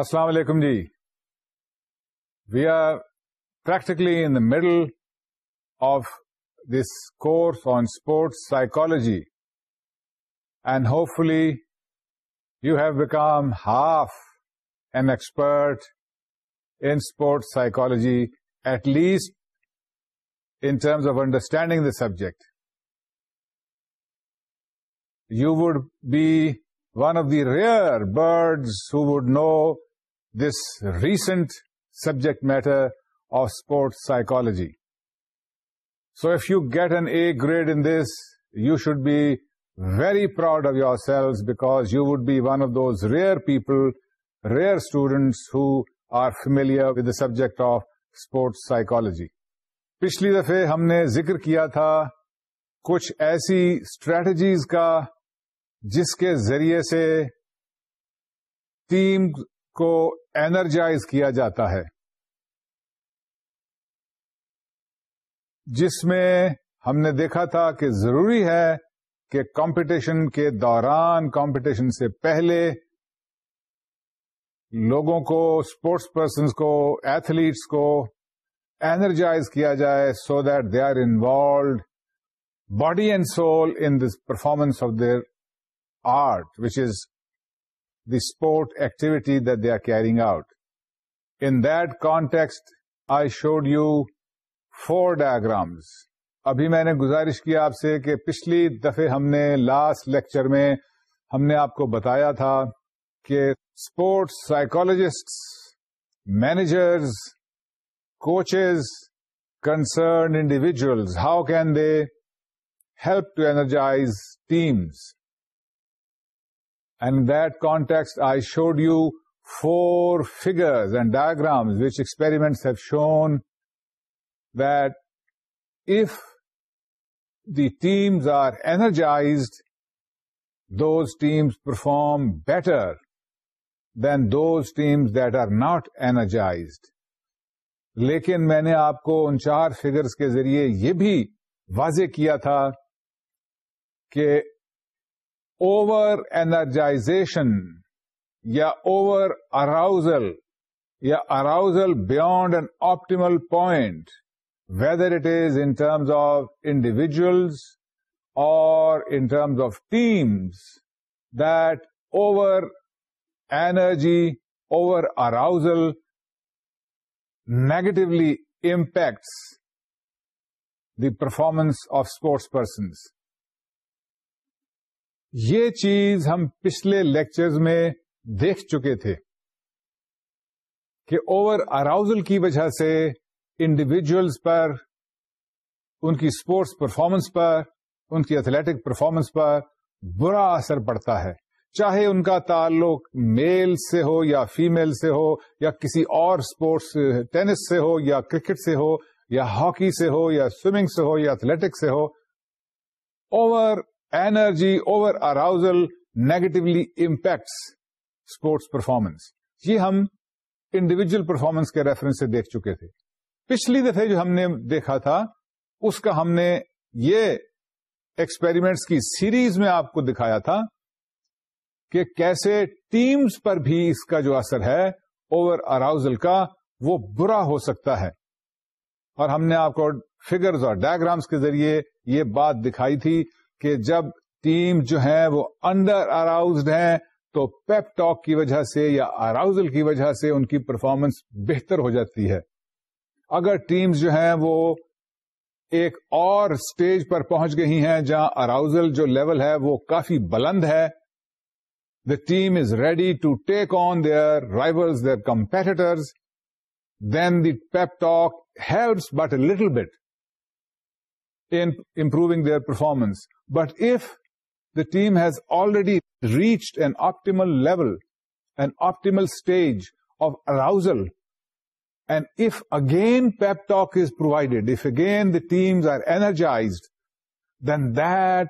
السلام علیکم جی we are practically in middle of this course on sports psychology and hopefully you have become half an expert in sports psychology at least in terms of understanding the subject you would be one of the rare birds who would know this recent subject matter of sports psychology so if you get an A grade in this you should be very proud of you are Cello because you would be one of those rare people rare students who are familiar with the subject of sports psychology پچھلی دفعہ ہم نے ذکر کیا تھا کچھ ایسی strategies کا جس کے ذریعے سے ٹیم کو اینرجائز کیا جاتا ہے جس میں ہم نے دیکھا تھا کہ ضروری ہے کہ کمپٹیشن کے دوران کمپٹیشن سے پہلے لوگوں کو اسپورٹس پرسنس کو ایتھلیٹس کو اینرجائز کیا جائے so that they are involved body and soul in this performance of their art which is the sport activity that they are carrying out. In that context, I showed you four diagrams. ابھی میں نے گزارش کی آپ سے کہ پچھلی دفعہ ہم نے لاسٹ لیکچر میں ہم نے آپ کو بتایا تھا کہ sports psychologist managers coaches concern individuals how can they help to energize teams and that context I showed you four figures and diagrams which experiments have shown that if the teams are energized those teams perform better than those teams that are not energized لیکن میں نے آپ کو ان چار figures کے ذریعے یہ بھی واضح کیا تھا کہ over-energization ya over arousal ya arousal beyond an optimal point, whether it is in terms of individuals or in terms of teams, that over energy, over arousal negatively impacts the performance of sports persons. یہ چیز ہم پچھلے lectures میں دیکھ چکے تھے کہ over arousal کی وجہ سے انڈیویجلس پر ان کی اسپورٹس پرفارمنس پر ان کی ایتھلیٹک پرفارمنس پر برا اثر پڑتا ہے چاہے ان کا تعلق میل سے ہو یا فیمل سے ہو یا کسی اور اسپورٹس ٹینس سے ہو یا کرکٹ سے ہو یا ہاکی سے ہو یا سوئمنگ سے ہو یا ایتھلیٹک سے ہو over energy over arousal negatively impacts sports performance یہ ہم انڈیویژل پرفارمنس کے ریفرنس سے دیکھ چکے تھے پچھلی دفعہ جو ہم نے دیکھا تھا اس کا ہم نے یہ ایکسپیریمنٹس کی سیریز میں آپ کو دکھایا تھا کہ کیسے ٹیمز پر بھی اس کا جو اثر ہے اوور اراؤزل کا وہ برا ہو سکتا ہے اور ہم نے آپ کو فگرز اور ڈائگرامس کے ذریعے یہ بات دکھائی تھی کہ جب ٹیم جو ہے وہ انڈر اراؤزڈ ہیں تو پیپ ٹاک کی وجہ سے یا اراؤزل کی وجہ سے ان کی پرفارمنس بہتر ہو جاتی ہے اگر ٹیمز جو ہیں وہ ایک اور سٹیج پر پہنچ گئی ہیں جہاں اراؤزل جو لیول ہے وہ کافی بلند ہے the team is ready to take on their رائبل their competitors then the pep talk helps but a little bit in improving their performance. But if the team has already reached an optimal level, an optimal stage of arousal, and if again pep talk is provided, if again the teams are energized, then that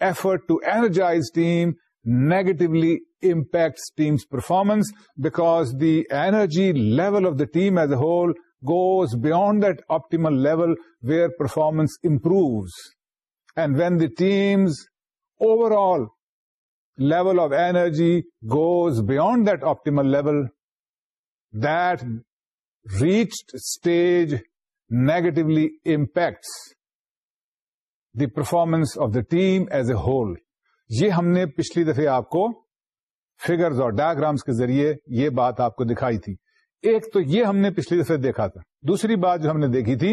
effort to energize team negatively impacts team's performance, because the energy level of the team as a whole goes beyond that optimal level where performance improves. And when the team's overall level of energy goes beyond that optimal level, that reached stage negatively impacts the performance of the team as a whole. یہ ہم نے پچھلی دفعہ آپ کو figures اور diagrams کے ذریعے یہ بات آپ کو دکھائی تھی ایک تو یہ ہم نے پچھلی دفعہ دیکھا تھا دوسری بات جو ہم نے دیکھی تھی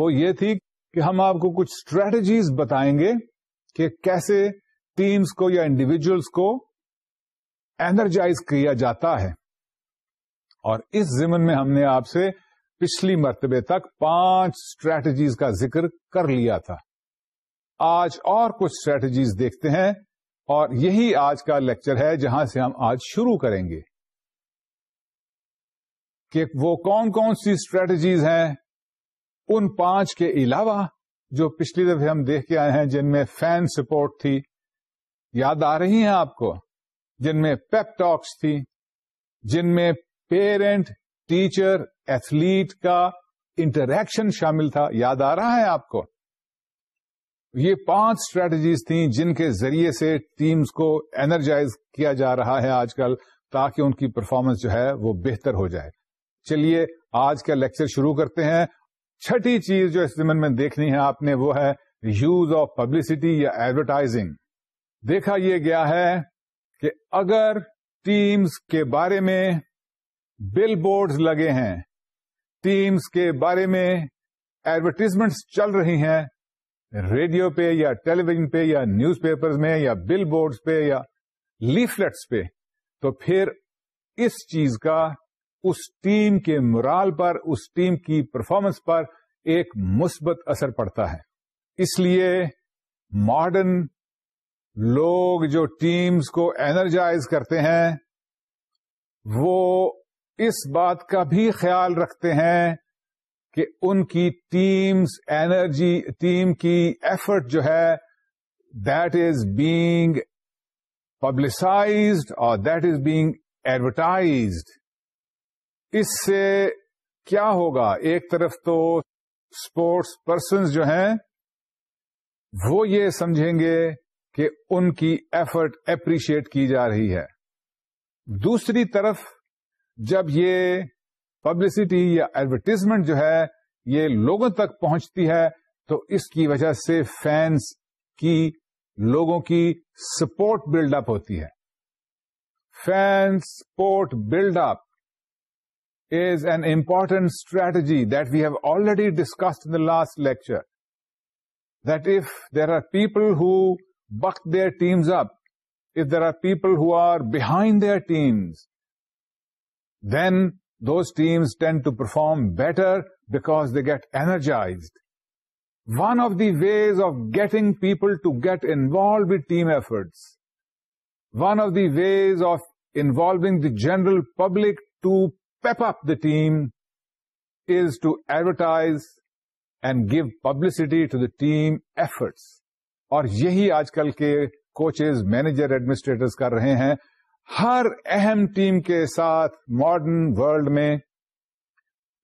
وہ یہ تھی کہ ہم آپ کو کچھ اسٹریٹجیز بتائیں گے کہ کیسے ٹیمس کو یا انڈیویجلس کو اینرجائز کیا جاتا ہے اور اس ضمن میں ہم نے آپ سے پچھلی مرتبے تک پانچ اسٹریٹجیز کا ذکر کر لیا تھا آج اور کچھ اسٹریٹجیز دیکھتے ہیں اور یہی آج کا لیکچر ہے جہاں سے ہم آج شروع کریں گے کہ وہ کون کون سی اسٹریٹجیز ہیں ان پانچ کے علاوہ جو پچھلی دفعہ ہم دیکھ کے آئے ہیں جن میں فین سپورٹ تھی یاد آ رہی ہیں آپ کو جن میں پیپ ٹاکس تھی جن میں پیرنٹ ٹیچر ایتھلیٹ کا انٹریکشن شامل تھا یاد آ رہا ہے آپ کو یہ پانچ اسٹریٹجیز تھیں جن کے ذریعے سے ٹیمز کو انرجائز کیا جا رہا ہے آج کل تاکہ ان کی پرفارمنس جو ہے وہ بہتر ہو جائے چلیے آج کا لیکچر شروع کرتے ہیں چھٹی چیز جو اس میں دیکھنی ہے آپ نے وہ ہے یوز آف پبلسٹی یا ایڈورٹائزنگ دیکھا یہ گیا ہے کہ اگر ٹیمز کے بارے میں بل بورڈز لگے ہیں ٹیمز کے بارے میں ایڈورٹیزمنٹس چل رہی ہیں ریڈیو پہ یا ٹیلی ویژن پہ یا نیوز پیپر میں یا بل بورڈ پہ یا لیفلٹس پہ تو پھر اس چیز کا اس ٹیم کے مرال پر اس ٹیم کی پرفارمنس پر ایک مثبت اثر پڑتا ہے اس لیے ماڈرن لوگ جو ٹیمز کو اینرجائز کرتے ہیں وہ اس بات کا بھی خیال رکھتے ہیں کہ ان کی ٹیمز اینرجی ٹیم کی ایفرٹ جو ہے دیٹ از بینگ پبلسائزڈ اور دیٹ از بینگ ایڈورٹائزڈ اس سے کیا ہوگا ایک طرف تو اسپورٹس پرسنز جو ہیں وہ یہ سمجھیں گے کہ ان کی ایفرٹ اپریشیٹ کی جا رہی ہے دوسری طرف جب یہ پبلسٹی یا ایڈورٹیزمنٹ جو ہے یہ لوگوں تک پہنچتی ہے تو اس کی وجہ سے فینس کی لوگوں کی سپورٹ بلڈ اپ ہوتی ہے fans support build up is an important strategy that we have already discussed in the last lecture. That if there are people who buck their teams up, if there are people who are behind their teams, then those teams tend to perform better because they get energized. One of the ways of getting people to get involved with team efforts, one of the ways of involving the general public to team is to advertise and give publicity to the team efforts اور یہی آج کل کے coaches manager administrator کر رہے ہیں ہر اہم ٹیم کے ساتھ ماڈرن ورلڈ میں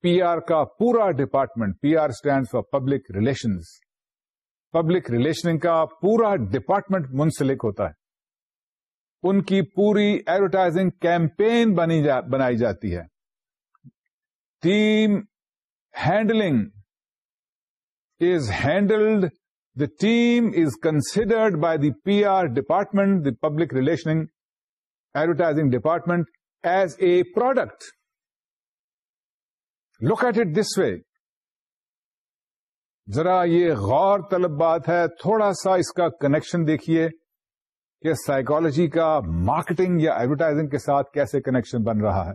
پی آر کا پورا department P R stand for public relations public relation کا پورا ڈپارٹمنٹ منسلک ہوتا ہے ان کی پوری ایڈورٹائزنگ کیمپین بنائی جاتی ہے team handling is handled the team is by by the P R department the public department advertising department as a product it this way ذرا یہ غور طلب بات ہے تھوڑا سا اس کا کنیکشن دیکھیے کہ سائیکالوجی کا مارکیٹنگ یا ایڈورٹائزنگ کے ساتھ کیسے کنیکشن بن رہا ہے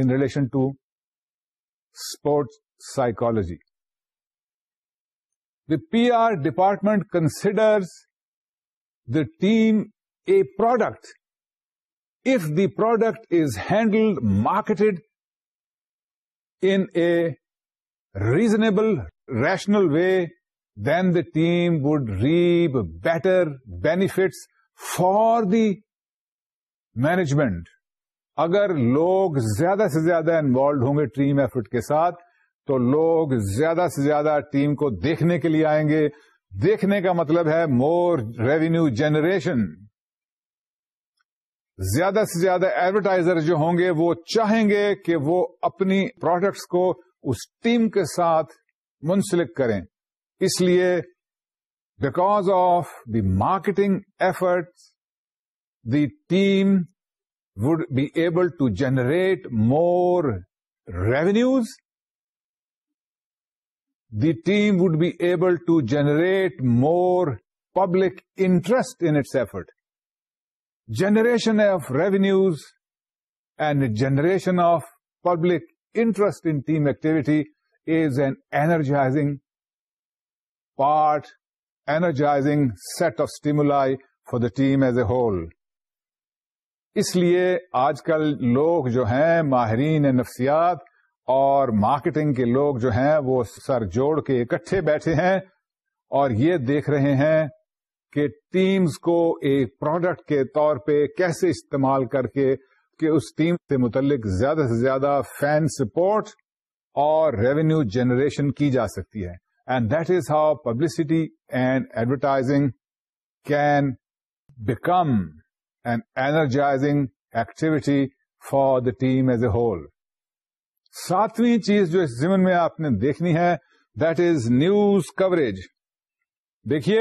in relation to sports psychology the P R department considers the team a product if the product is handled marketed in a reasonable rational way then the team would reap better benefits for the management اگر لوگ زیادہ سے زیادہ involved ہوں گے team ایفٹ کے ساتھ تو لوگ زیادہ سے زیادہ ٹیم کو دیکھنے کے لیے آئیں گے دیکھنے کا مطلب ہے مور ریونیو جنریشن زیادہ سے زیادہ ایڈورٹائزر جو ہوں گے وہ چاہیں گے کہ وہ اپنی پروڈکٹس کو اس ٹیم کے ساتھ منسلک کریں اس لیے because of the marketing effort the team would be able to generate more revenues. The team would be able to generate more public interest in its effort. Generation of revenues and generation of public interest in team activity is an energizing part, energizing set of stimuli for the team as a whole. اس لیے آج کل لوگ جو ہیں ماہرین نفسیات اور مارکیٹنگ کے لوگ جو ہیں وہ سر جوڑ کے اکٹھے بیٹھے ہیں اور یہ دیکھ رہے ہیں کہ ٹیمز کو ایک پروڈکٹ کے طور پہ کیسے استعمال کر کے کہ اس ٹیم سے متعلق زیادہ سے زیادہ فین سپورٹ اور ریونیو جنریشن کی جا سکتی ہے and that is how publicity and advertising can become and energizing activity for the team as a whole ساتویں چیز جو اس زمن میں آپ نے دیکھنی ہے دیٹ از نیوز کوریج دیکھیے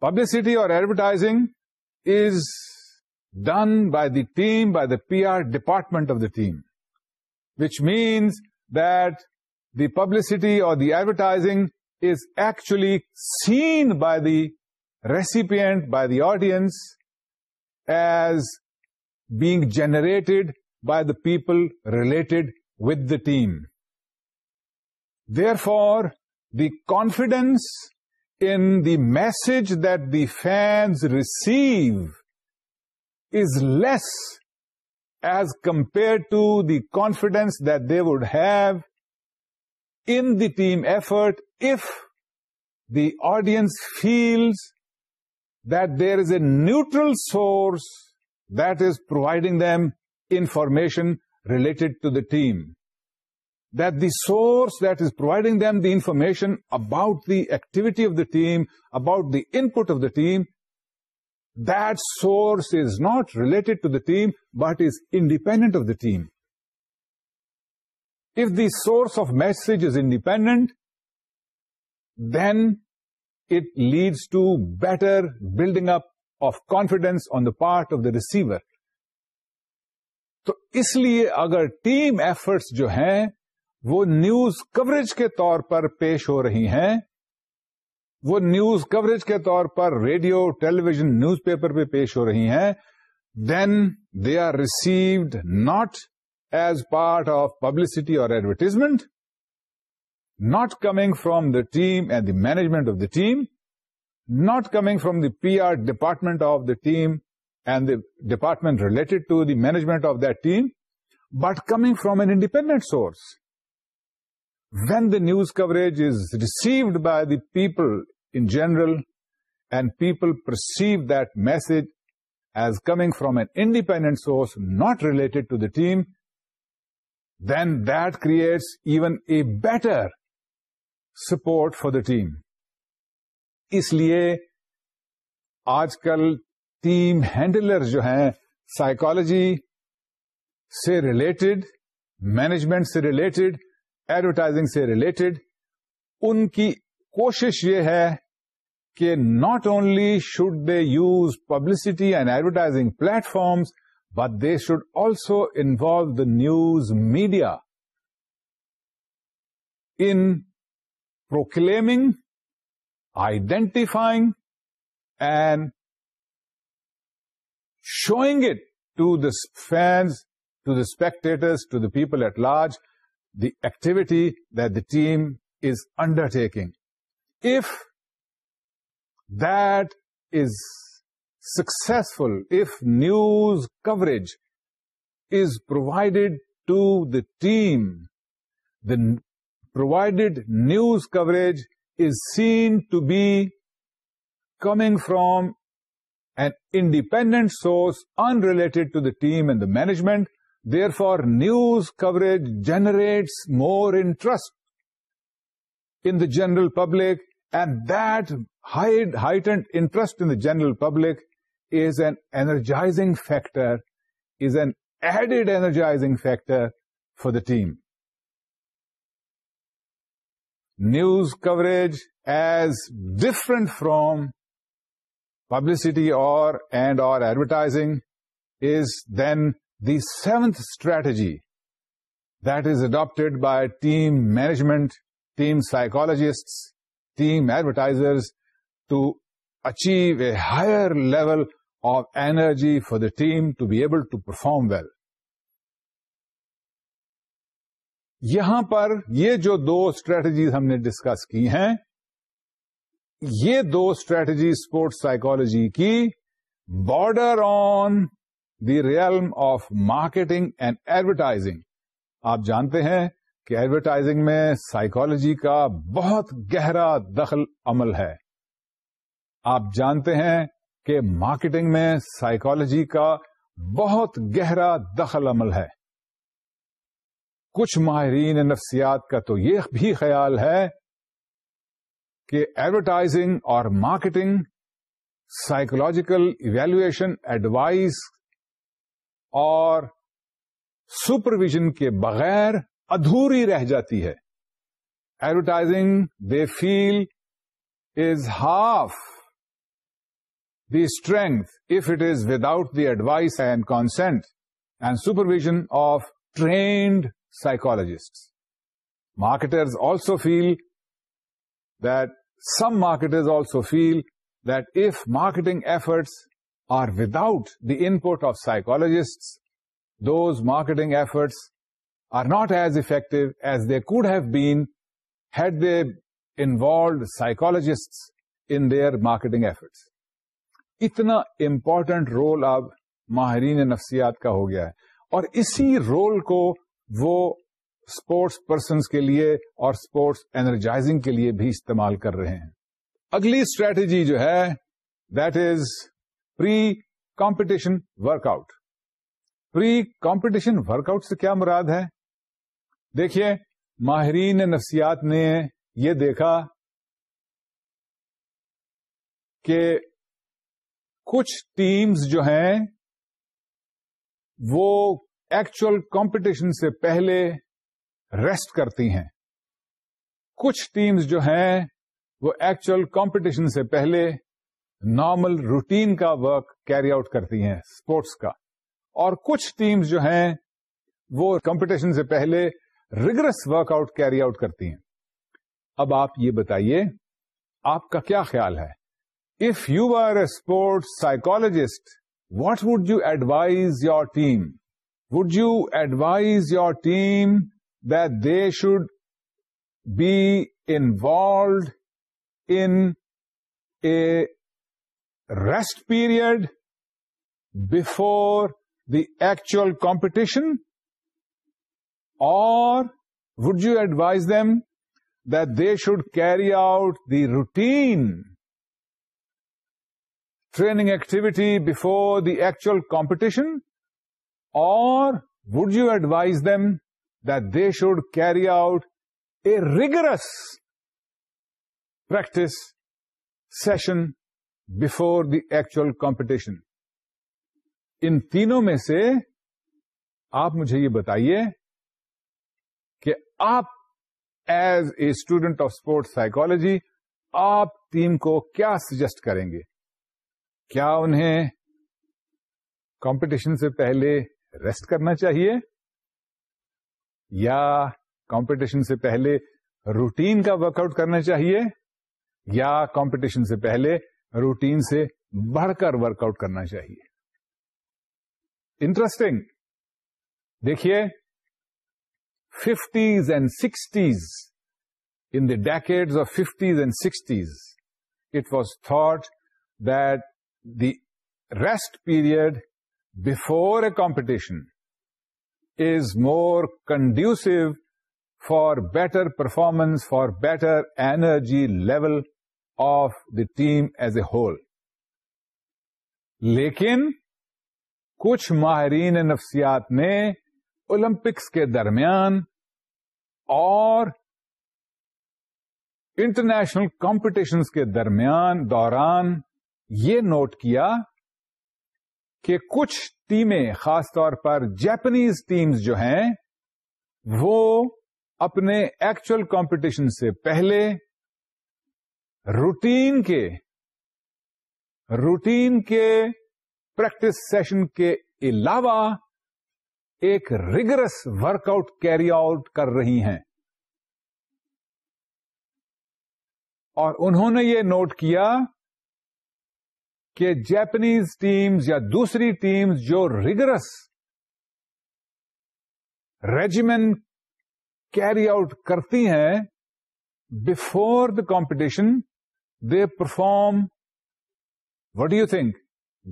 پبلسٹی اور advertising is done by the team by the P R department of the team which means that the publicity اور the advertising is actually seen by the ریسیپ by the audience as being generated by the people related with the team. Therefore, the confidence in the message that the fans receive is less as compared to the confidence that they would have in the team effort if the audience feels that there is a neutral source that is providing them information related to the team. That the source that is providing them the information about the activity of the team, about the input of the team, that source is not related to the team, but is independent of the team. If the source of message is independent, then it leads to better building up of confidence on the part of the receiver. تو اس لیے اگر team efforts جو ہیں وہ news coverage کے طور پر پیش ہو رہی ہیں وہ نیوز کوریج کے طور پر radio television newspaper پہ پیش ہو رہی ہیں then they are received not as part of publicity اور advertisement not coming from the team and the management of the team, not coming from the PR department of the team and the department related to the management of that team, but coming from an independent source. When the news coverage is received by the people in general and people perceive that message as coming from an independent source not related to the team, then that creates even a better support for the team اس لیے آج کل team handler جو ہیں psychology سے related management سے related advertising سے related ان کی کوشش یہ ہے کہ not only should they use publicity and advertising platforms but they should also involve the news media in proclaiming, identifying, and showing it to the fans, to the spectators, to the people at large, the activity that the team is undertaking. If that is successful, if news coverage is provided to the team, the provided news coverage is seen to be coming from an independent source unrelated to the team and the management. Therefore, news coverage generates more interest in the general public, and that heightened interest in the general public is an energizing factor, is an added energizing factor for the team news coverage as different from publicity or advertising is then the seventh strategy that is adopted by team management, team psychologists, team advertisers to achieve a higher level of energy for the team to be able to perform well. یہاں پر یہ جو دو strategies ہم نے discuss کی ہیں یہ دو اسٹریٹجی اسپورٹس سائیکولوجی کی border on the realm of marketing and advertising آپ جانتے ہیں کہ ایڈورٹائزنگ میں سائیکولوجی کا بہت گہرا دخل عمل ہے آپ جانتے ہیں کہ مارکیٹنگ میں سائیکالوجی کا بہت گہرا دخل عمل ہے کچھ ماہرین نفسیات کا تو یہ بھی خیال ہے کہ ایڈورٹائزنگ اور مارکیٹنگ سائیکولوجیکل ایویلویشن ایڈوائس اور سپرویژن کے بغیر ادھوری رہ جاتی ہے advertising they feel is half the strength if it is without the advice and consent and supervision of trained psychologist marketers also feel them marketers also feel that if marketing efforts are with out the in put of psychologist those marketing efforts are not as effective as they could have bed involved psychologist in their marketing efforts اتنا important role اب ماہرین نفسیات کا ہو گیا ہے اور اسی role کو وہ اسپورٹس پرسنس کے لیے اور اسپورٹس اینرجائزنگ کے لیے بھی استعمال کر رہے ہیں اگلی اسٹریٹجی جو ہے that is pre competition work out pre competition work out سے کیا مراد ہے دیکھیے ماہرین نفسیات نے یہ دیکھا کہ کچھ ٹیمز جو ہیں وہ ایکچوئل کمپٹیشن سے پہلے ریسٹ کرتی ہیں کچھ ٹیمز جو ہیں وہ ایکچوئل کمپٹیشن سے پہلے نارمل روٹین کا ورک کیری آؤٹ کرتی ہیں اسپورٹس کا اور کچھ ٹیمز جو ہیں وہ کمپٹیشن سے پہلے rigorous work out carry out کرتی ہیں اب آپ یہ بتائیے آپ کا کیا خیال ہے if you are a sports psychologist what would you advise your team would you advise your team that they should be involved in a rest period before the actual competition? Or would you advise them that they should carry out the routine training activity before the actual competition would you advise them they should carry out a rigorous practice session before the actual competition ان تینوں میں سے آپ مجھے یہ بتائیے کہ آپ as a student of sports psychology آپ ٹیم کو کیا سجیسٹ کریں گے کیا انہیں کمپٹیشن سے پہلے ریسٹ کرنا چاہیے یا کمپٹیشن سے پہلے روٹین کا ورک آؤٹ کرنا چاہیے یا کمپٹیشن سے پہلے روٹین سے بڑھ کر ورک آؤٹ کرنا چاہیے انٹرسٹنگ دیکھیے fifties and sixties in decade of fifties and sixties it was thought that the rest period before a competition is more conducive for better performance, for better energy level of the team as a whole. لیکن کچھ ماہرین نفسیات نے Olympics کے درمیان اور international competitions کے درمیان دوران یہ نوٹ کیا کہ کچھ ٹیمیں خاص طور پر جیپنیز ٹیمز جو ہیں وہ اپنے ایکچوئل کمپٹیشن سے پہلے روٹین کے روٹین کے پریکٹس سیشن کے علاوہ ایک rigorous work out carry out کر رہی ہیں اور انہوں نے یہ نوٹ کیا کہ جیپنیز ٹیمز یا دوسری ٹیمز جو ریگرس ریجیمن کیری آؤٹ کرتی ہیں before the competition they perform what do you think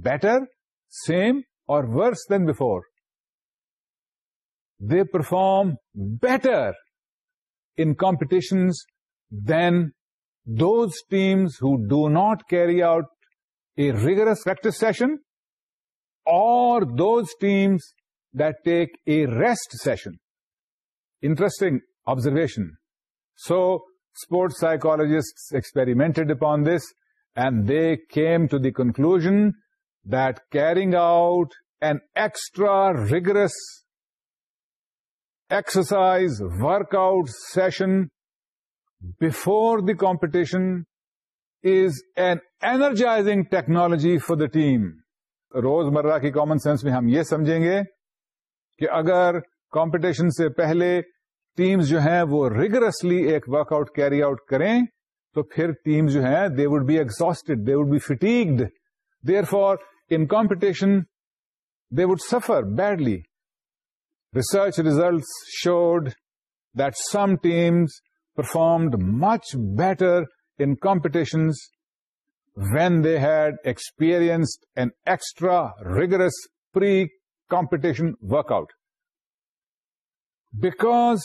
better same or worse than before they perform better in competitions than those teams who do not carry out a rigorous practice session, or those teams that take a rest session. Interesting observation. So, sports psychologists experimented upon this, and they came to the conclusion that carrying out an extra rigorous exercise workout session before the competition is an energizing technology for the team روز مرہ کی common sense میں ہم یہ سمجھیں گے کہ اگر کمپٹیشن سے پہلے ٹیمز جو ہیں وہ ریگرسلی ایک ورک آؤٹ کیری آؤٹ کریں تو پھر ٹیم جو ہیں they would be excited they would be fatigued therefore in competition they would suffer badly research results showed that some teams performed much better in competitions when they had experienced an extra rigorous pre-competition workout. Because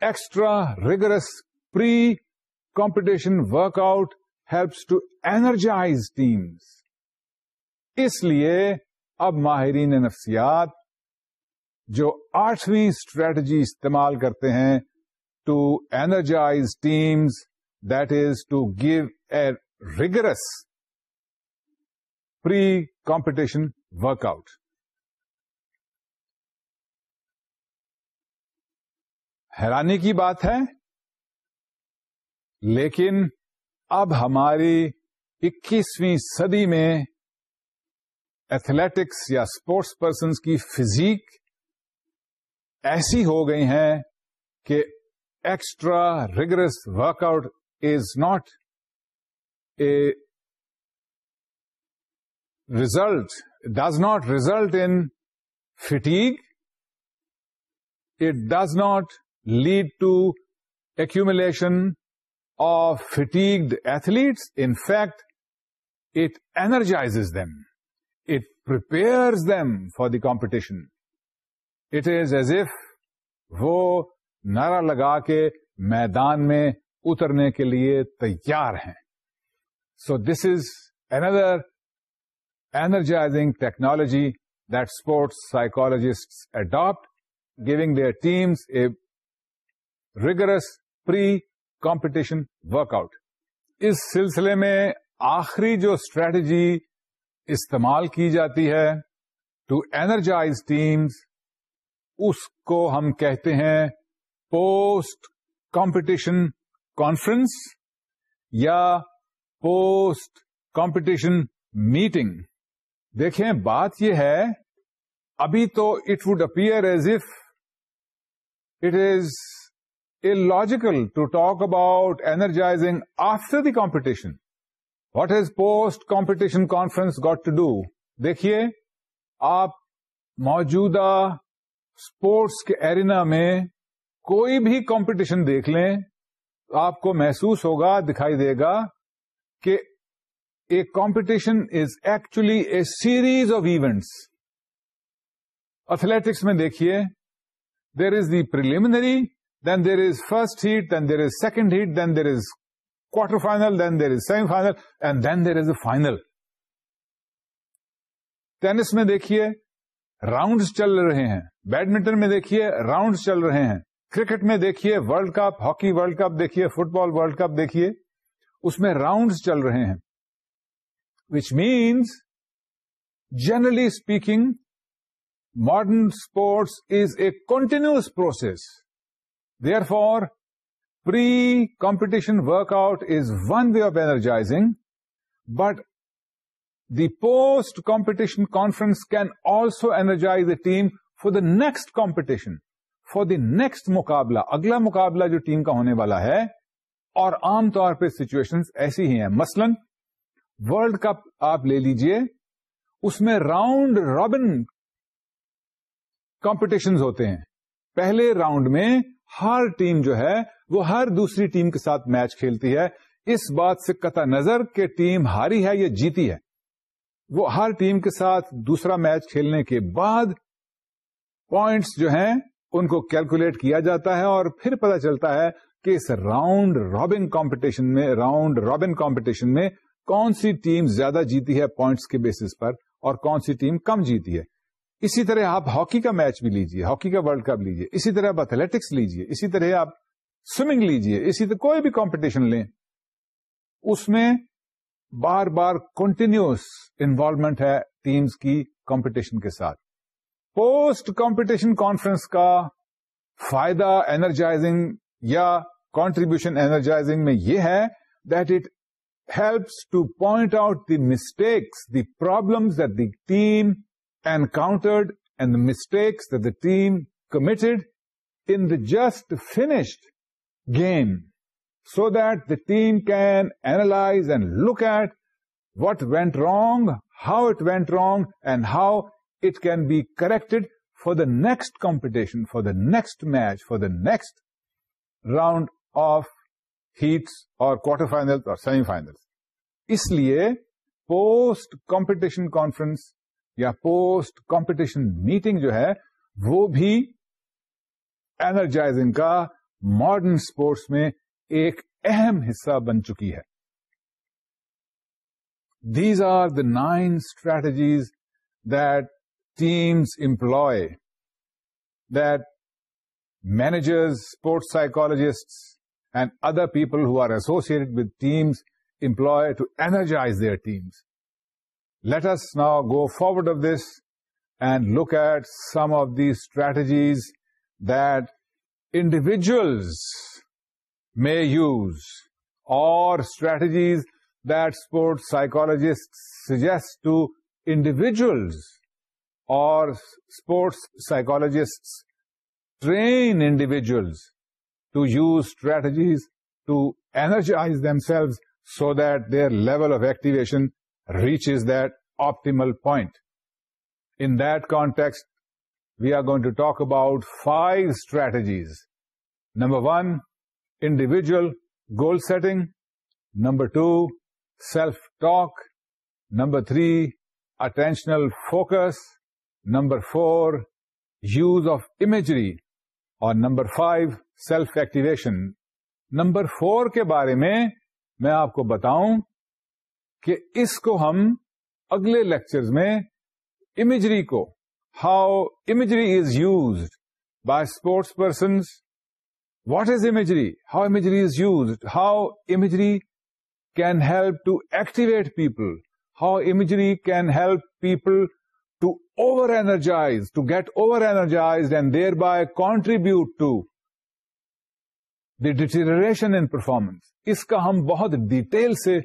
extra rigorous pre-competition workout helps to energize teams. اس لیے اب ماہرین نفسیات جو آٹھویں strategy استعمال کرتے ہیں to energize teams this to give a rigorous pre competition work out کی بات ہے لیکن اب ہماری اکیسویں صدی میں ایتھلیٹکس یا اسپورٹس پرسنس کی فزیک ایسی ہو گئی ہیں کہ extra rigorous work out is not a result does not result in fatigue it does not lead to escalation of fatigue the athlete in fact it energize them it prepares them for the competition it is is if وہ نارا لگا کے میدان میں اترنے کے لیے تیار ہیں so this is another energizing technology that sports psychologists adapt giving their teams a rigorous pre competition work out اس سلسلے میں آخری جو اسٹریٹجی استعمال کی جاتی ہے ٹو اینرجائز ٹیمس اس کو ہم کہتے ہیں پوسٹ کمپٹیشن کانفرنس یا پوسٹ کمپٹیشن میٹنگ دیکھیں بات یہ ہے ابھی تو it would appear as if it is a logical to talk about energizing after the competition what is post competition conference got to do دیکھیے آپ موجودہ اسپورٹس کے ایرینا میں کوئی بھی کمپٹیشن دیکھ لیں آپ کو محسوس ہوگا دکھائی دے گا کہ a competition is actually a series of events athletics میں دیکھیے there is the preliminary then there is first heat then there is second heat then there is quarter final then there is semi final and then there is a final tennis میں دیکھیے rounds چل رہے ہیں badminton میں دیکھیے round چل رہے ہیں کرکٹ میں دیکھیے world cup hockey world cup دیکھیے فٹ بال ولڈ کپ دیکھیے اس میں راؤنڈز چل رہے ہیں which means generally speaking modern sports is a continuous process there for pre competition work out is one way of energising but the post competition conference can also energise a team for the next competition the next مقابلہ اگلا مقابلہ جو team کا ہونے والا ہے اور عام طور پہ سچویشن ایسی ہی ہیں مثلاً ولڈ کپ آپ لے لیجیے اس میں راؤنڈ رابن کمپٹیشن ہوتے ہیں پہلے راؤنڈ میں ہر ٹیم جو ہے وہ ہر دوسری ٹیم کے ساتھ میچ کھیلتی ہے اس بات سے قطع نظر کہ ٹیم ہاری ہے یا جیتی ہے وہ ہر ٹیم کے ساتھ دوسرا میچ کھیلنے کے بعد پوائنٹس جو ہیں ان کو کیلکولیٹ کیا جاتا ہے اور پھر پتا چلتا ہے کہ اس راؤنڈ رابن کمپٹیشن میں راؤنڈ رابن کمپٹیشن میں کون سی ٹیم زیادہ جیتی ہے پوائنٹس کے بیسس پر اور کون سی ٹیم کم جیتی ہے اسی طرح آپ ہاکی کا میچ بھی لیجیے ہاکی کا ولڈ کپ لیجیے اسی طرح آپ ایتھلیٹکس لیجیے اسی طرح آپ سوئمنگ لیجیے اسی طرح کوئی بھی کمپٹیشن لیں اس میں بار بار کنٹینیوس انوالومنٹ ہے ٹیمز کی کمپٹیشن کے ساتھ پوسٹ کمپٹیشن کانفرنس کا فائدہ اینرجائزنگ یا کانٹریبیوشن انرجائزنگ میں یہ ہے that it helps to point out the mistakes the problems that the team encountered and the mistakes the team committed in the just finished game so that the team can analyze and look at what went wrong how it went wrong and how it can be corrected for the next competition for the next match for the next round of heats اور quarter final اور semi final اس لیے post competition conference یا post competition meeting جو ہے وہ بھی energizing کا ماڈرن اسپورٹس میں ایک اہم حصہ بن چکی ہے these are the nine strategies that teams employ, that managers, sports psychologists, and other people who are associated with teams employ to energize their teams. Let us now go forward of this and look at some of these strategies that individuals may use, or strategies that sports psychologists suggest to individuals or sports psychologists train individuals to use strategies to energize themselves so that their level of activation reaches that optimal point. In that context, we are going to talk about 5 strategies. Number 1, individual goal setting. Number 2, self-talk. Number 3, attentional focus. Number four use of imagery اور number five self activation number four کے بارے میں میں آپ کو بتاؤں کہ اس کو ہم اگلے لیکچر میں امیجری کو how imagery is used by sports persons what is imagery how imagery is used how imagery can help to activate people how imagery can help people to over energize to get over energize and thereby by to to the in performance. Performance اس کا ہم بہت detail سے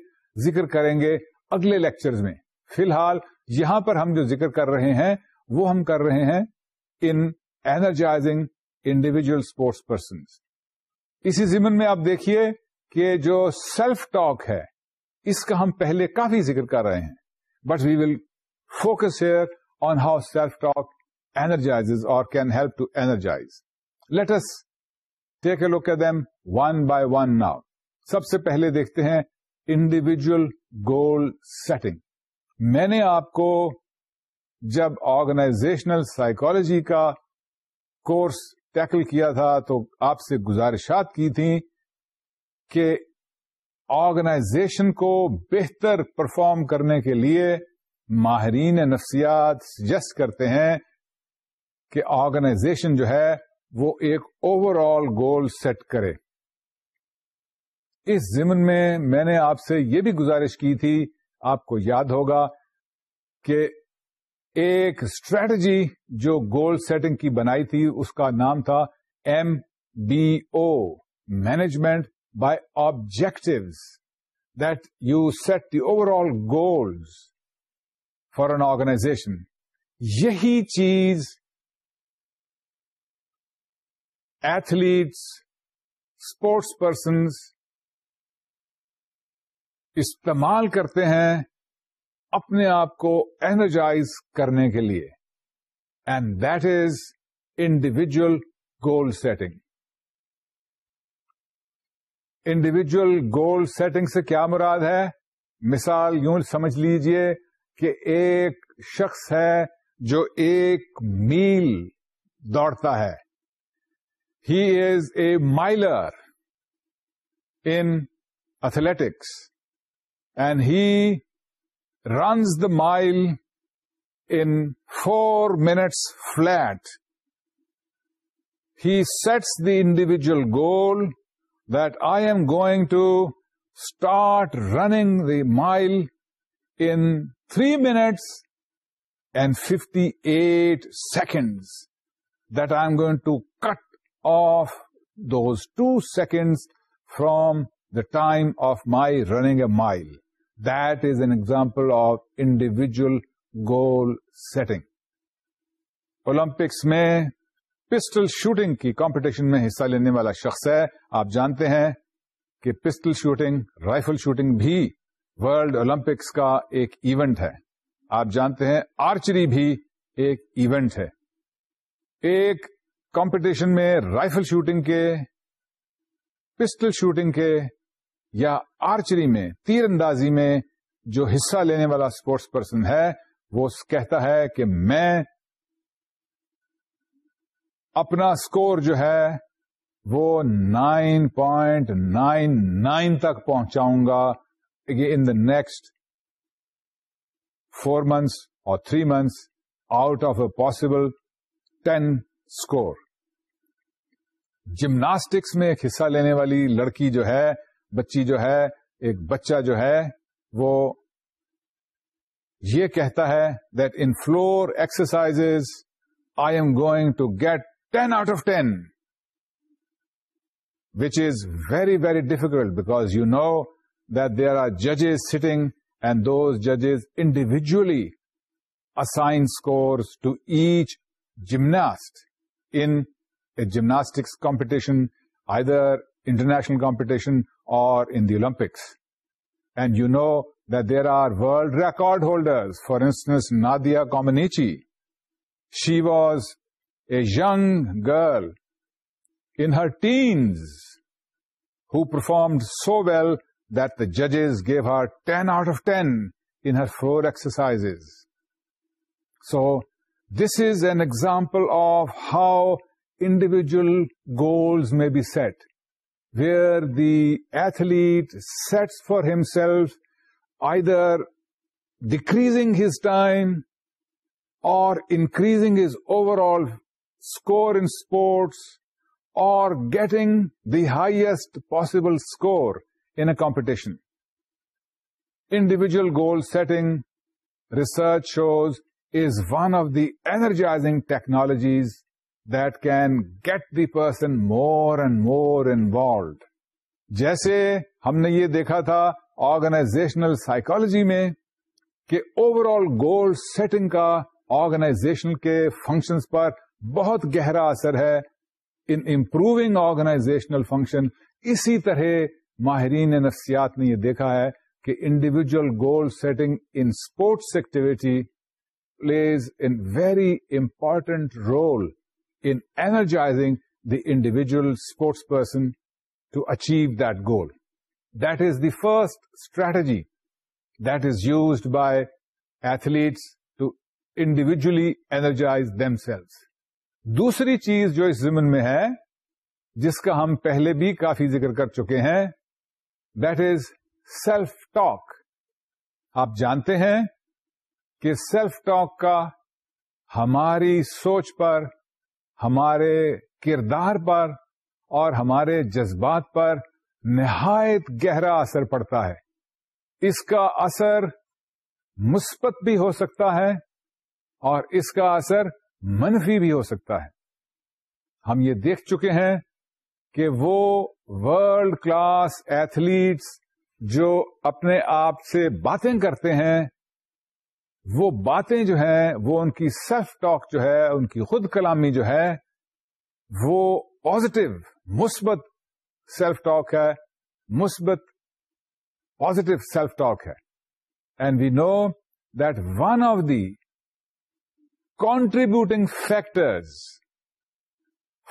ذکر کریں گے اگلے lecture میں فی الحال یہاں پر ہم جو ذکر کر رہے ہیں وہ ہم کر رہے ہیں in energizing individual sports person اسی زمن میں آپ دیکھیے کہ جو سیلف ٹاک ہے اس کا ہم پہلے کافی ذکر کر رہے ہیں but we will focus here on how self-talk energizes or can help to energize. Let us take a look at them one by one now. سب سے پہلے دیکھتے ہیں انڈیویجل گول سیٹنگ میں نے آپ کو جب آرگنائزیشنل سائیکولوجی کا کورس ٹیکل کیا تھا تو آپ سے گزارشات کی تھی کہ آرگنائزیشن کو بہتر پرفارم کرنے کے لیے ماہرین نفسیات سجیسٹ کرتے ہیں کہ آرگنائزیشن جو ہے وہ ایک اوور آل گول سیٹ کرے اس زمن میں میں نے آپ سے یہ بھی گزارش کی تھی آپ کو یاد ہوگا کہ ایک اسٹریٹجی جو گول سیٹنگ کی بنائی تھی اس کا نام تھا M B O management by objectives that you set the overall goals for an organization یہی چیز ایتھلیٹس اسپورٹس پرسنز استعمال کرتے ہیں اپنے آپ کو اینرجائز کرنے کے لیے and that is individual goal setting individual goal setting سے کیا مراد ہے مثال یوں سمجھ لیجئے کہ ایک شخص ہے جو ایک میل دوڑتا ہے he is a miler in athletics and he runs the mile in four minutes flat he sets the individual goal that I am going to start running the mile in three minutes and fifty eight seconds that I am going to cut off those two seconds from the time of my running a mile that is an example of individual goal setting Olympics میں pistol shooting کی competition میں حصہ لینے والا شخص ہے آپ جانتے ہیں کہ پسٹل شوٹنگ رائفل شوٹنگ بھی ورلڈ اولمپکس کا ایک ایونٹ ہے آپ جانتے ہیں آرچری بھی ایک ایونٹ ہے ایک کمپٹیشن میں رائفل شوٹنگ کے پسٹل شوٹنگ کے یا آرچری میں تیر اندازی میں جو حصہ لینے والا اسپورٹس پرسن ہے وہ کہتا ہے کہ میں اپنا اسکور جو ہے وہ نائن پوائنٹ نائن نائن تک پہنچاؤں گا in the next four months اور three months out of a possible ten score gymnastics میں ایک حصہ لینے والی لڑکی جو ہے بچی جو ہے ایک بچہ جو ہے وہ یہ کہتا ہے that in floor exercise I am going to get ten out of ten which is very very difficult because you know that there are judges sitting, and those judges individually assign scores to each gymnast in a gymnastics competition, either international competition or in the Olympics. And you know that there are world record holders. For instance, Nadia Comaneci. She was a young girl in her teens who performed so well that the judges gave her 10 out of 10 in her 4 exercises. So, this is an example of how individual goals may be set, where the athlete sets for himself either decreasing his time or increasing his overall score in sports or getting the highest possible score. Competition individual goal setting research shows is one of the energizing technologies that can get the person more and more and جیسے ہم نے یہ دیکھا تھا organizational psychology میں کہ over all goal setting کا organization کے فنکشنز پر بہت گہرا اثر ہے ان امپروونگ آرگنائزیشنل فنکشن اسی طرح ماہرین نفسیات نے یہ دیکھا ہے کہ individual goal setting in sports activity plays an very important role in energizing the individual sports person to achieve that goal that is the first strategy that is used by athletes to individually energize them دوسری چیز جو اس زمن میں ہے جس کا ہم پہلے بھی کافی ذکر کر چکے ہیں دیٹ از سیلف ٹاک آپ جانتے ہیں کہ سیلف ٹاک کا ہماری سوچ پر ہمارے کردار پر اور ہمارے جذبات پر نہایت گہرا اثر پڑتا ہے اس کا اثر مثبت بھی ہو سکتا ہے اور اس کا اثر منفی بھی ہو سکتا ہے ہم یہ دیکھ چکے ہیں کہ وہ ورلڈ کلاس ایتھلیٹس جو اپنے آپ سے باتیں کرتے ہیں وہ باتیں جو ہیں وہ ان کی سیلف ٹاک جو ہے ان کی خود کلامی جو ہے وہ پازیٹو مثبت سیلف ٹاک ہے مثبت پازیٹو سیلف ٹاک ہے and we know that one of the contributing factors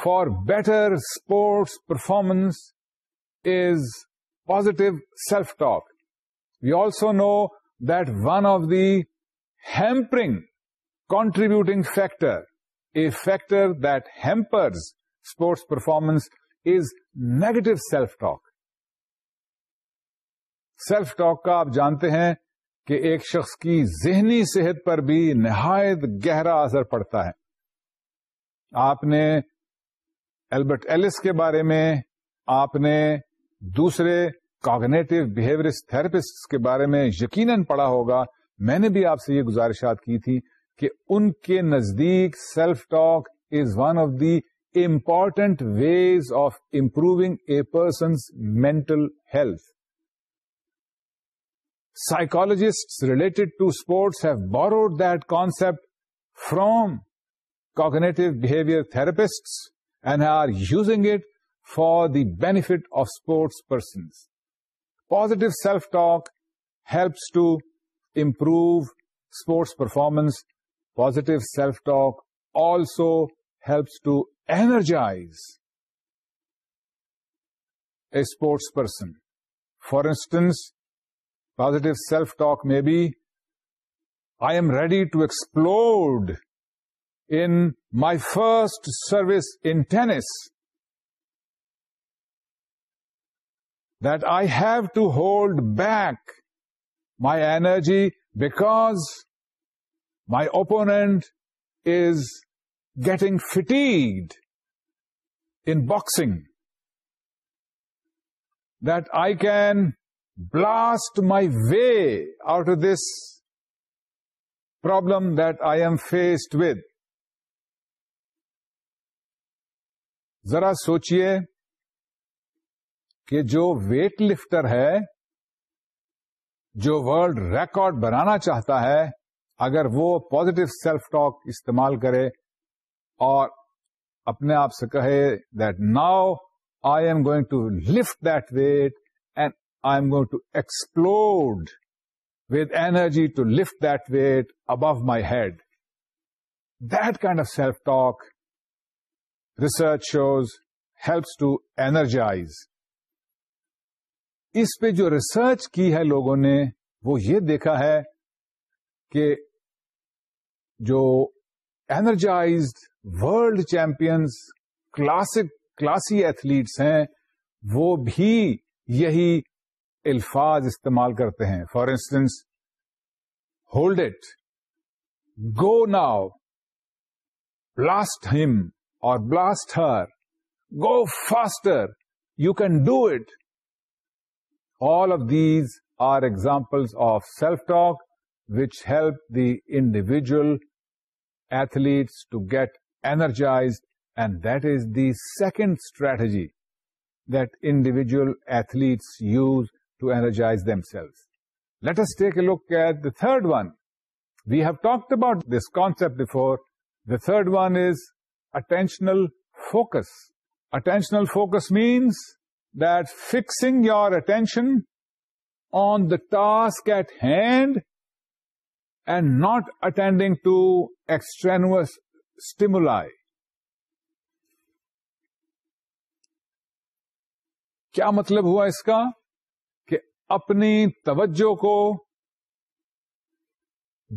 for better sports performance is positive self talk you also know that one of دیمپرنگ contributing factor a factor that hampers sports performance is negative self talk self talk کا آپ جانتے ہیں کہ ایک شخص کی ذہنی صحت پر بھی نہایت گہرا اثر پڑتا ہے آپ نے ایلبرٹ ایلس کے بارے میں آپ نے دوسرے کاگنیٹو بہیویئر تھراپسٹ کے بارے میں یقیناً پڑھا ہوگا میں نے بھی آپ سے یہ گزارشات کی تھی کہ ان کے نزدیک self talk is one of the important ways of improving a person's mental health psychologists related to sports have borrowed that concept from cognitive behaviour therapist and are using it for the benefit of sports persons. Positive self-talk helps to improve sports performance. Positive self-talk also helps to energize a sports person. For instance, positive self-talk may be, I am ready to explode in my first service in tennis, that I have to hold back my energy because my opponent is getting fatigued in boxing, that I can blast my way out of this problem that I am faced with. ذرا سوچئے کہ جو weight lifter ہے جو world record بنانا چاہتا ہے اگر وہ پوزیٹو سیلف ٹاک استعمال کرے اور اپنے آپ سے کہے that now I M going to lift that weight and I M going to explode with energy to lift that weight above my head that kind of self talk research shows helps to energize اس پہ جو research کی ہے لوگوں نے وہ یہ دیکھا ہے کہ جو energize world champions classic classy athletes ہیں وہ بھی یہی الفاظ استعمال کرتے ہیں for instance hold it go now blast ہم or blast her, go faster, you can do it. All of these are examples of self-talk which help the individual athletes to get energized, and that is the second strategy that individual athletes use to energize themselves. Let us take a look at the third one. We have talked about this concept before. The third one is attentional focus attentional focus means that fixing your attention on the task at hand and not attending to extraneous stimuli کیا مطلب ہوا اس کا کہ اپنی توجہ کو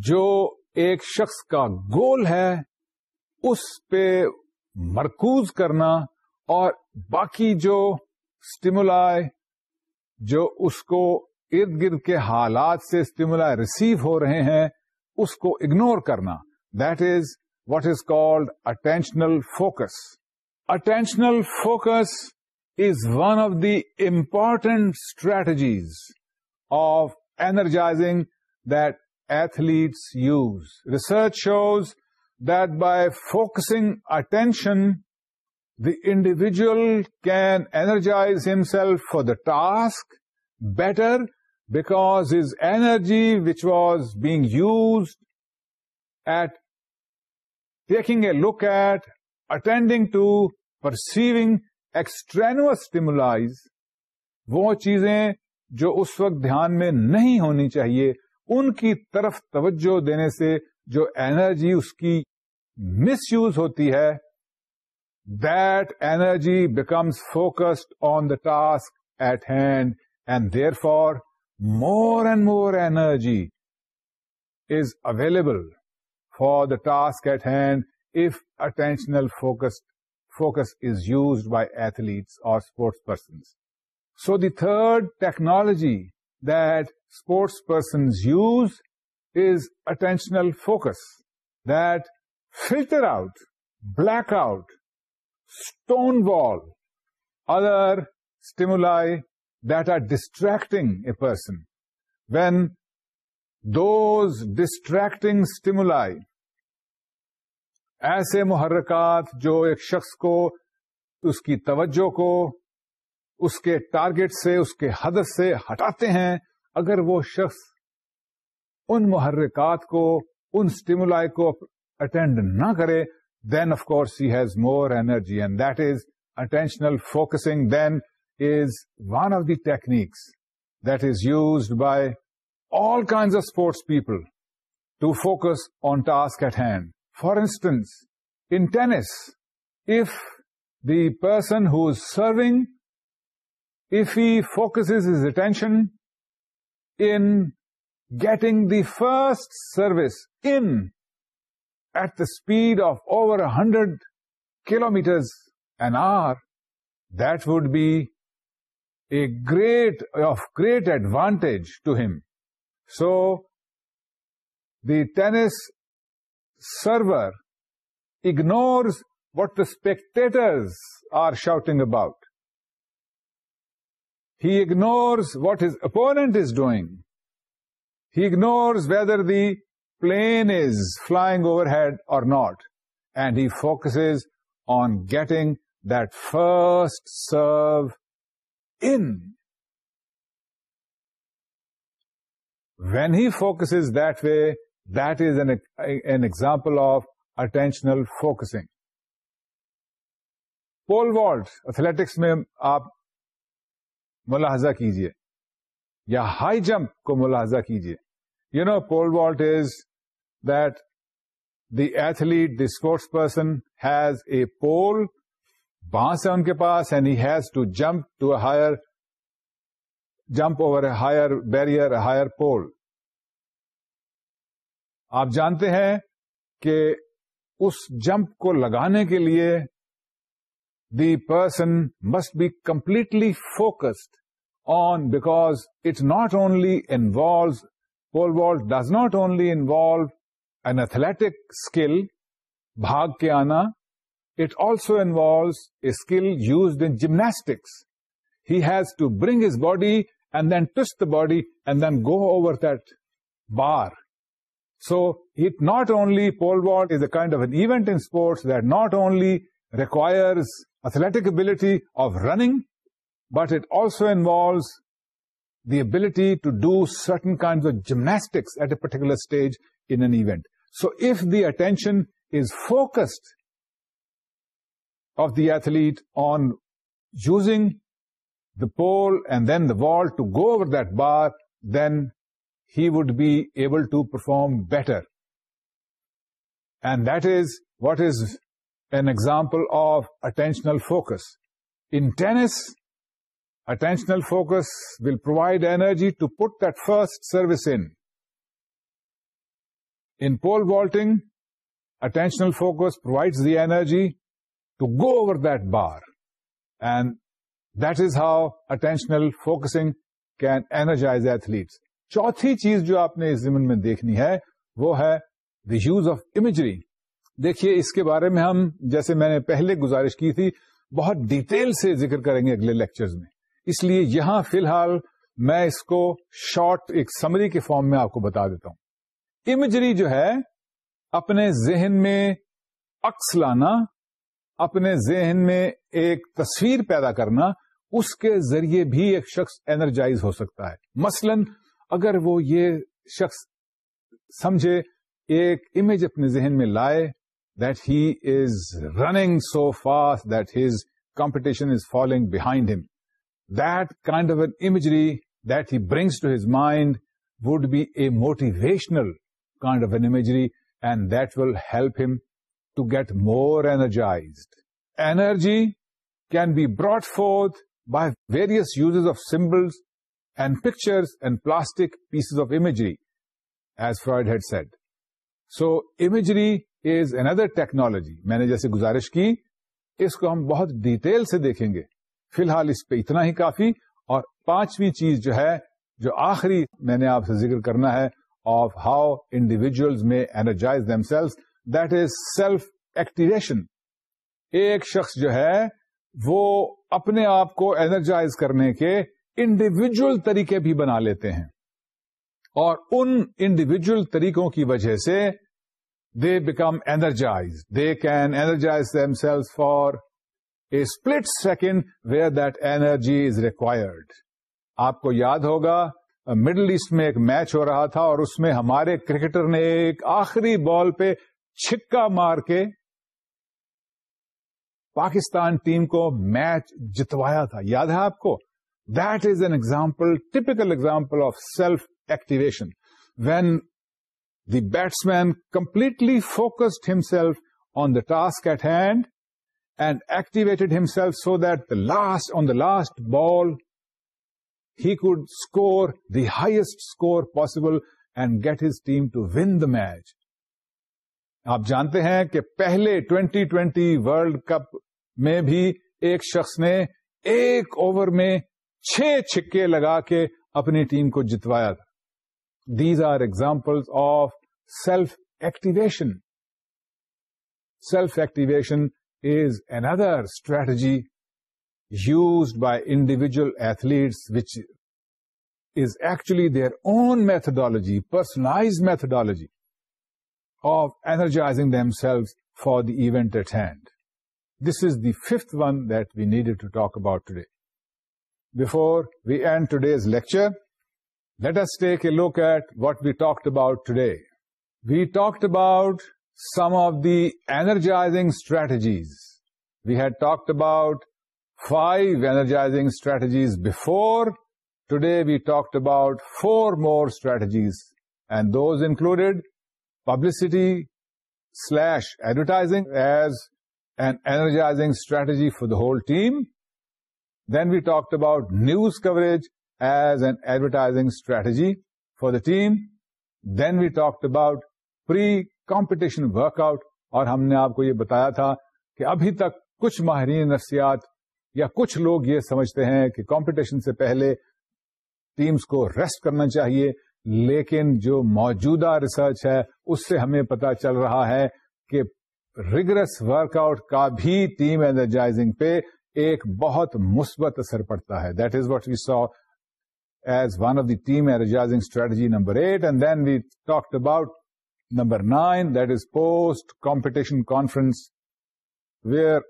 جو ایک شخص کا گول ہے اس پہ مرکوز کرنا اور باقی جو اسٹیمولا جو اس کو ارد گرد کے حالات سے اسٹیمولا ریسیو ہو رہے ہیں اس کو اگنور کرنا that is what is called attentional focus attentional focus is one of the important strategies of energizing that athletes use research shows that by focusing attention, the individual can energize himself for the task better because his energy which was being used at taking a look at, attending to, perceiving extraneous stimuli, وہ چیزیں جو اس وقت دھیان میں نہیں ہونی چاہیے ان کی طرف توجہ دینے سے جو انرجی اس کی misuse होती है, that energy becomes focused on the task at hand, and therefore more and more energy is available for the task at hand if attentional focus is used by athletes or sports persons. So the third technology that sports persons use is attentional focus, that filter out black out stone wall other stimuli that are distracting a person when those distracting stimuli ایسے محرکات جو ایک شخص کو اس کی توجہ کو اس کے ٹارگیٹ سے اس کے حدف سے ہٹاتے ہیں اگر وہ شخص ان محرکات کو ان اسٹیمولا کو اٹینڈ نہ کرے then of course he has more energy and that is attentional focusing then is one of the techniques that is used by all kind of sports people to focus on task at hand for instance in tennis if the person is serving if he focus is attention in getting the first service in at the speed of over 100 kilometers an hour, that would be of great advantage to him. So, the tennis server ignores what the spectators are shouting about. He ignores what his opponent is doing. He ignores whether the plane is flying overhead or not and he focus on getting that first serve in when he focuses that way that is an example of attentional focusing pole vault athletics میں آپ ملاحظہ کیجیے یا high jump کو ملاحظہ کیجیے you know pole vault is دھلیٹ the sports person has a pole بانس ہے ان کے پاس and he has to jump to a higher jump over a higher barrier higher pole آپ جانتے ہیں کہ اس جمپ کو لگانے کے لیے the person must be completely focused on because it not only involves pole vault does not only involve tuck skill بھاگ کے آنا it also involves a skill used in gymnastics has to bring his body and then toss the body and then go over there so it not only pole vault is a kind of an event in sports that not only requires athletic ability of رنگ but it involves the ability to do certain kind of gymnastics at a particular stage in an event. So if the attention is focused of the athlete on using the pole and then the wall to go over that bar, then he would be able to perform better. And that is what is an example of attentional focus. In tennis, attentional focus will provide energy to put that first service in. In pole vaulting, attentional focus provides the energy to go over that bar. And that is how attentional focusing can energize athletes. چوتھی چیز جو آپ نے اس زمین میں دیکھنی ہے وہ ہے دا یوز آف امیجری دیکھیے اس کے بارے میں ہم جیسے میں نے پہلے گزارش کی تھی بہت ڈیٹیل سے ذکر کریں گے اگلے لیکچر میں اس لیے یہاں فی الحال میں اس کو شارٹ ایک سمری کے فارم میں آپ کو بتا دیتا ہوں امیجری جو ہے اپنے ذہن میں عکس لانا اپنے ذہن میں ایک تصویر پیدا کرنا اس کے ذریعے بھی ایک شخص انرجائز ہو سکتا ہے مثلا اگر وہ یہ شخص سمجھے ایک امیج اپنے ذہن میں لائے that he is running so fast that his competition is following behind him that kind of an imagery that he brings to his mind would be a motivational kind of an imagery and that will help him to get more energise energy can be brought forth by various use of symbol and picture and plastic pieces of imagery as further set so imagery is N other technology میں نے جیسے گزارش کی اس کو ہم بہت detail سے دیکھیں گے فی الحال اس پہ اتنا ہی کافی اور پانچویں چیز جو ہے جو آخری میں نے آپ سے ذکر کرنا ہے آف ہاؤ انڈیویژلز میں energize themselves that is self activation ایک شخص جو ہے وہ اپنے آپ کو ارجائز کرنے کے انڈیویجل طریقے بھی بنا لیتے ہیں اور ان انڈیویژل طریقوں کی وجہ سے they become energise they can energize themselves for a split second where that energy is required آپ کو یاد ہوگا مڈل ایسٹ میں ایک میچ ہو رہا تھا اور اس میں ہمارے کرکٹر نے ایک آخری بال پہ چھکا مار کے پاکستان ٹیم کو میچ جتوایا تھا یاد ہے آپ کو that is an example typical example of self activation when the batsman completely focused himself on the task at hand and activated himself so that the last on the last ball could score the highest score possible and get his team to win the match آپ جانتے ہیں کہ پہلے twenty twenty world cup میں بھی ایک شخص نے ایک اوور میں چھ چھکے لگا کے اپنی ٹیم کو جتوایا تھا these are example of self activation self activation is another strategy used by individual athletes, which is actually their own methodology, personalized methodology of energizing themselves for the event at hand. This is the fifth one that we needed to talk about today. Before we end today's lecture, let us take a look at what we talked about today. We talked about some of the energizing strategies. We had talked about five energizing strategies before today we talked about four more strategies and those included publicity slash advertising as an energizing strategy for the whole team then we talked about news coverage as an advertising strategy for the team then we talked about pre competition workout اور ہم نے آپ کو یہ بتایا تھا کہ ابھی تک کچھ ماہرین نفسیات یا کچھ لوگ یہ سمجھتے ہیں کہ کمپٹیشن سے پہلے ٹیمز کو ریسٹ کرنا چاہیے لیکن جو موجودہ ریسرچ ہے اس سے ہمیں پتا چل رہا ہے کہ ریگرس ورک آؤٹ کا بھی ٹیم اینرجائزنگ پہ ایک بہت مثبت اثر پڑتا ہے that is what we saw as one of the team energizing strategy number eight and then we talked about number nine that is post competition conference where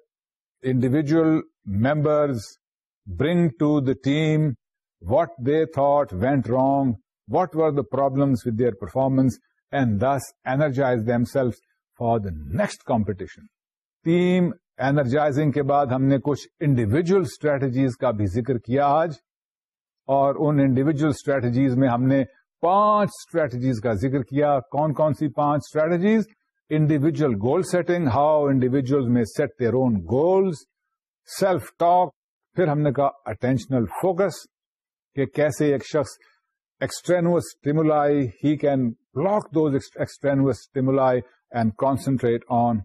individual members bring to the team what went wrong what were the problems with their performance and this energize them self for the next competition team energizing کے بعد ہم نے کچھ individual strategies کا بھی ذکر کیا آج اور ان انڈیویجل اسٹریٹجیز میں ہم نے پانچ اسٹریٹجیز کا ذکر کیا کون کون سی پانچ strategies individual goal setting how individuals may set their own goals self talk پھر ہم نے کہا اٹینشنل فوکس کہ کیسے ایک شخص extraneous stimuli can block those extraneous stimuli concentrate on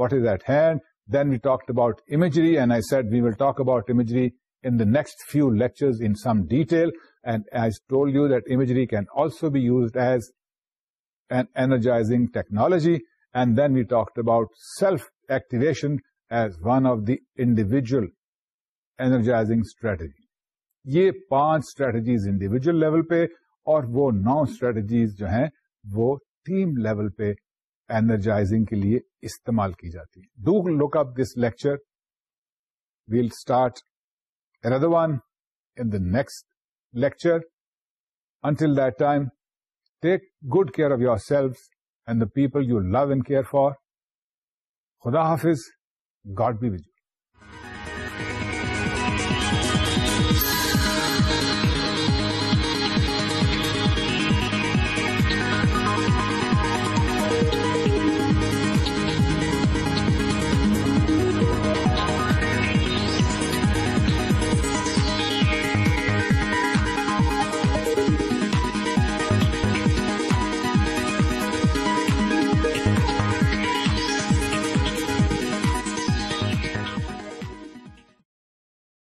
what is that hand then we talk about imagery and I said we will talk about imagery in the next few lectures in some detail and as told you that imagery can also be used as and energize technology and then we talk about self activation as one of the individual energizing strategy یہ پانچ strategies individual level پہ اور وہ نو strategies جو ہیں وہ تین level پہ ارجائزنگ کے لیے استعمال کی جاتی ہے دو look of this lecture well start with one انکسٹ lecture until then take good care of your self and the people you love and care for خدا حافظ گاڈ بی وجو